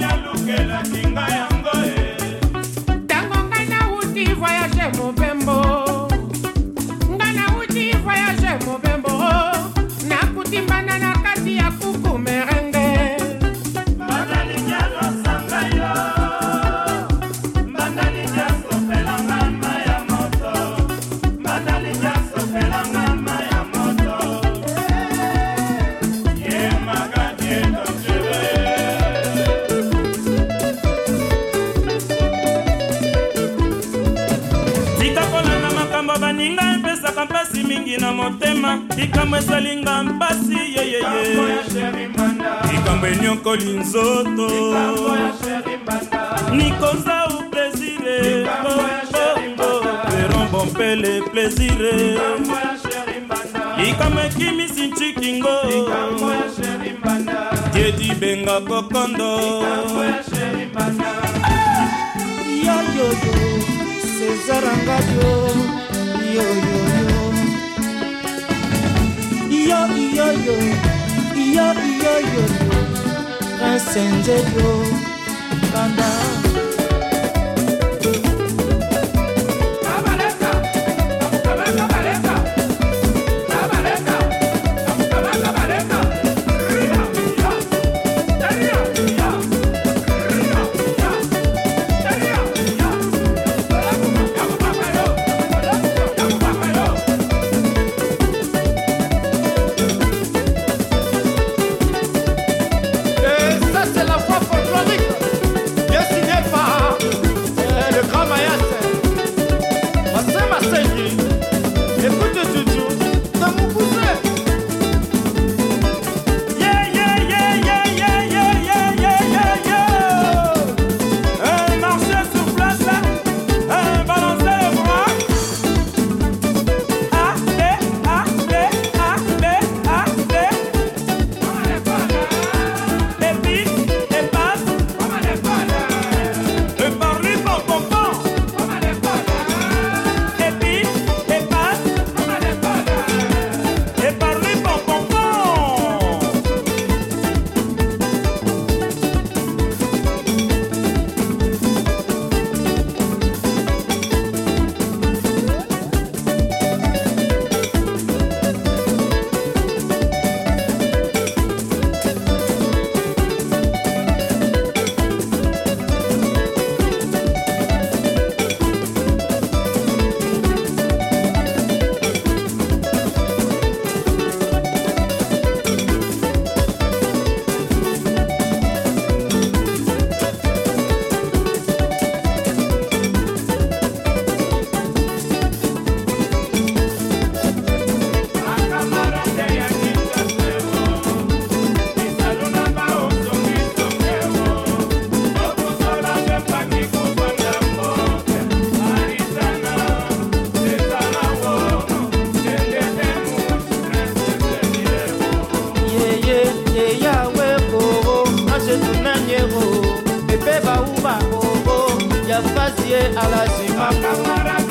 nalungelaki ngai takolanda makambo baninga epesaka mpasi mingi na motema likambo esalinga mpasi yeyeye likambo enyokoli e nzoto nikoza u plésire erombo mpele plésire likambo ekimisi ntikingo jedi benga kokondo yoyoyo ezaranga yo yoyoyo iyo iyoyo iyo iyoyoyo kansenze yo kanda yo, yo, yo, yo, yo, yo, yo, yo, yo, azie alazima